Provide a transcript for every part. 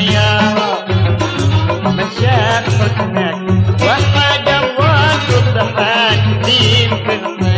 الطيارة من شاف حسنك وحد الله سبحانه في الطيارة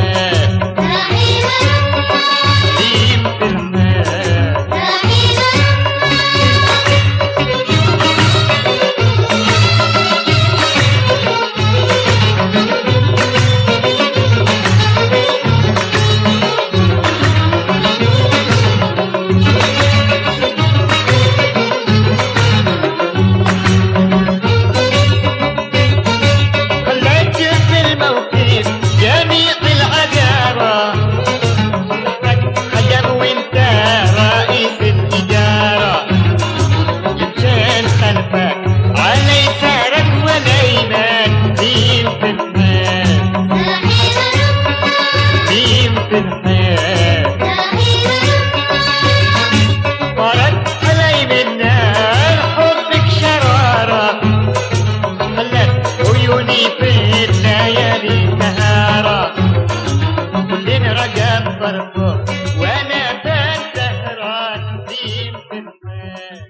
عيوني في الليالي نهارا كلنا رقم طرفه وأنا بنسهران نسيم في المال